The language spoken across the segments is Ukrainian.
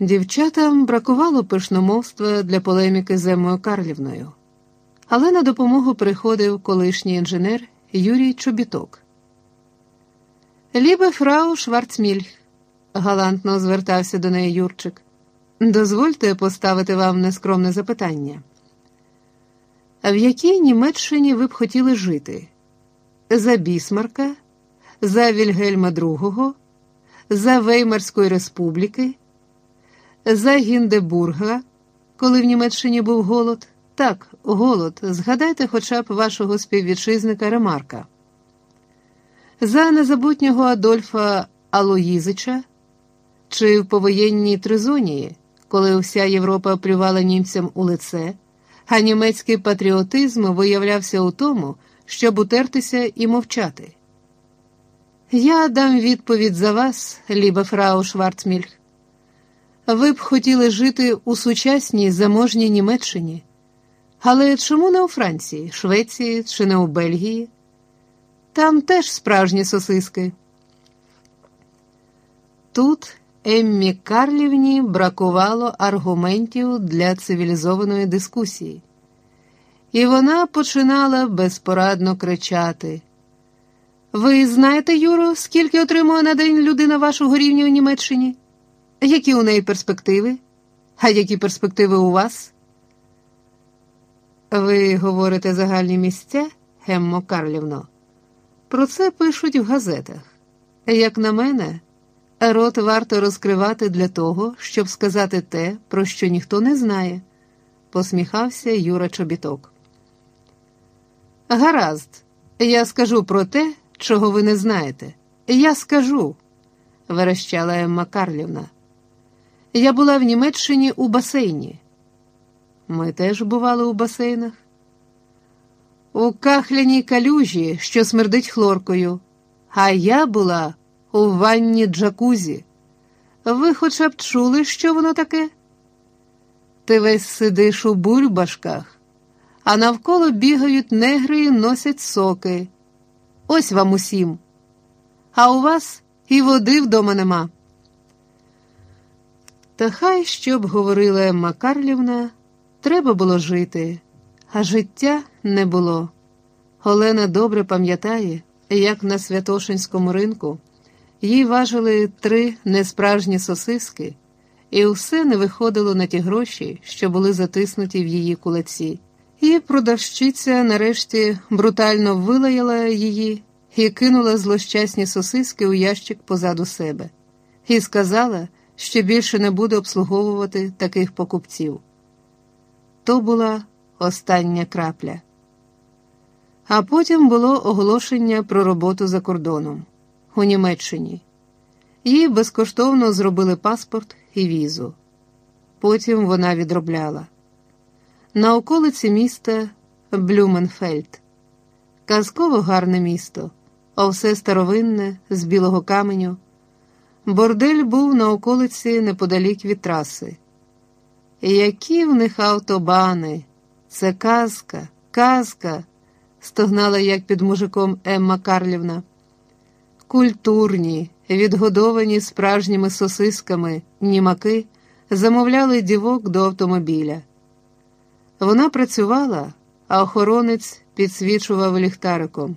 Дівчатам бракувало пишномовства для полеміки з Еммою Карлівною, але на допомогу приходив колишній інженер Юрій Чобіток. Лібе фрау Шварцмільх, галантно звертався до неї Юрчик. Дозвольте поставити вам нескромне запитання. В якій Німеччині ви б хотіли жити? За Бісмарка, за Вільгельма II, за Веймарської республіки, за Гіндебурга, коли в Німеччині був голод? Так, голод. Згадайте хоча б вашого співвітчизника Ремарка. За незабутнього Адольфа Алоїзича чи в повоєнній Тризонії, коли вся Європа плювала німцям у лице, а німецький патріотизм виявлявся у тому, щоб утертися і мовчати. Я дам відповідь за вас, ліба фрау Шварцмільх. Ви б хотіли жити у сучасній заможній Німеччині, але чому не у Франції, Швеції чи не у Бельгії? Там теж справжні сосиски. Тут Еммі Карлівні бракувало аргументів для цивілізованої дискусії, і вона починала безпорадно кричати. Ви знаєте, Юро, скільки отримує на день людина вашого рівня у Німеччині? Які у неї перспективи? А які перспективи у вас? Ви говорите загальні місця, Геммо Карлівно? Про це пишуть в газетах. Як на мене, рот варто розкривати для того, щоб сказати те, про що ніхто не знає, посміхався Юра Чобіток. Гаразд, я скажу про те, чого ви не знаєте. Я скажу, верещала Емма Карлівна. Я була в Німеччині у басейні. Ми теж бували у басейнах. У кахляній калюжі, що смердить хлоркою, а я була у ванні джакузі. Ви хоча б чули, що воно таке? Ти весь сидиш у бульбашках, а навколо бігають негри і носять соки. Ось вам усім. А у вас і води вдома нема. Та хай що б говорила Емма Карлівна, треба було жити, а життя не було. Олена добре пам'ятає, як на Святошинському ринку їй важили три несправжні сосиски, і все не виходило на ті гроші, що були затиснуті в її кулаці. І продавщиця нарешті брутально вилаяла її і кинула злощасні сосиски у ящик позаду себе, і сказала, що більше не буде обслуговувати таких покупців. То була остання крапля. А потім було оголошення про роботу за кордоном у Німеччині. Їй безкоштовно зробили паспорт і візу. Потім вона відробляла. На околиці міста Блюменфельд. Казково гарне місто, а все старовинне з білого каменю. Бордель був на околиці неподалік від траси. Які в них автобани, це казка, казка, стогнала як під мужиком Емма Карлівна. Культурні, відгодовані справжніми сосисками, німаки замовляли дівок до автомобіля. Вона працювала, а охоронець підсвічував ліхтариком.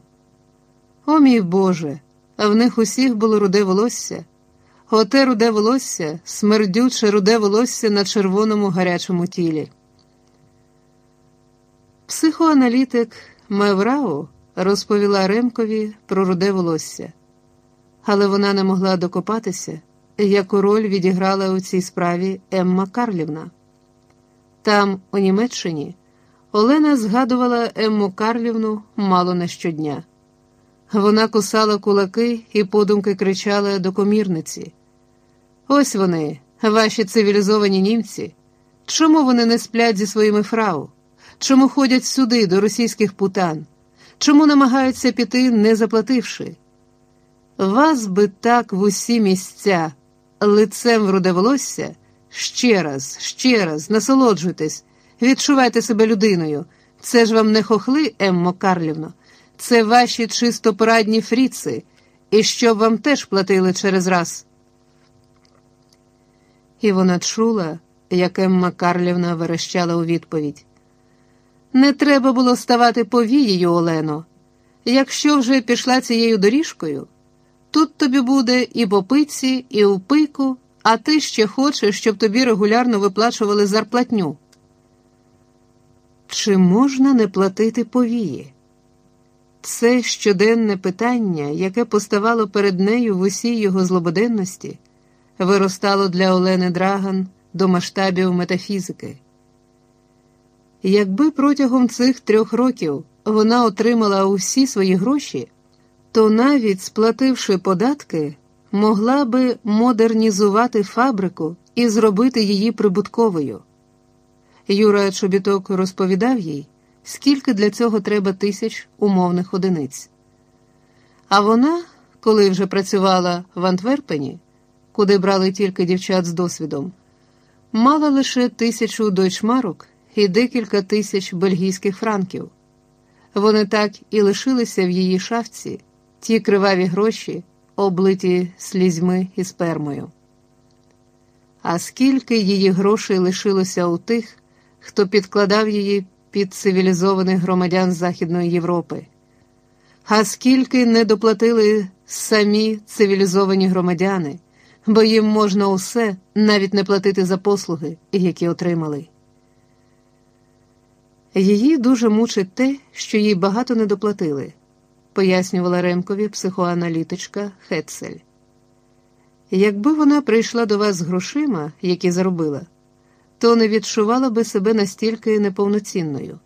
О мій Боже, в них усіх було руде волосся. Оте руде волосся, смердюче руде волосся на червоному гарячому тілі. Психоаналітик Меврау розповіла Ремкові про руде волосся, але вона не могла докопатися, яку роль відіграла у цій справі Емма Карлівна. Там, у Німеччині, Олена згадувала Емму Карлівну мало не щодня. Вона кусала кулаки і подумки кричала до комірниці. Ось вони, ваші цивілізовані німці. Чому вони не сплять зі своїми фрау? Чому ходять сюди, до російських путан? Чому намагаються піти, не заплативши? Вас би так в усі місця, лицем в руде волосся, ще раз, ще раз, насолоджуйтесь, відчувайте себе людиною. Це ж вам не хохли, Еммо Карлівно, це ваші чисто порадні фріци, і щоб вам теж платили через раз. І вона чула, як Емма Карлівна верещала у відповідь. Не треба було ставати повією, Олено. Якщо вже пішла цією доріжкою, тут тобі буде і по пиці, і у пику, а ти ще хочеш, щоб тобі регулярно виплачували зарплатню. Чи можна не платити повії? Це щоденне питання, яке поставало перед нею в усій його злободенності, виростало для Олени Драган до масштабів метафізики. Якби протягом цих трьох років вона отримала усі свої гроші, то навіть сплативши податки, могла би модернізувати фабрику і зробити її прибутковою. Юра Чобіток розповідав їй, скільки для цього треба тисяч умовних одиниць. А вона, коли вже працювала в Антверпені, куди брали тільки дівчат з досвідом, мала лише тисячу дойчмарок і декілька тисяч бельгійських франків. Вони так і лишилися в її шафці, ті криваві гроші, облиті слізьми і спермою. А скільки її грошей лишилося у тих, хто підкладав її під цивілізованих громадян Західної Європи, а скільки не доплатили самі цивілізовані громадяни, бо їм можна усе навіть не платити за послуги, які отримали. Її дуже мучить те, що їй багато не доплатили, пояснювала Ремкові психоаналітичка Хетцель. Якби вона прийшла до вас з грошима, які заробила, то не відчувала би себе настільки неповноцінною.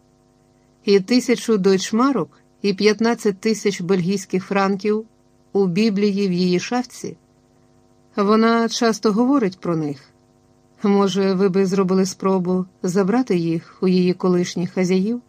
І тисячу дойчмарок, і 15 тисяч бельгійських франків у Біблії в її шафці. Вона часто говорить про них. Може, ви би зробили спробу забрати їх у її колишніх хазяїв?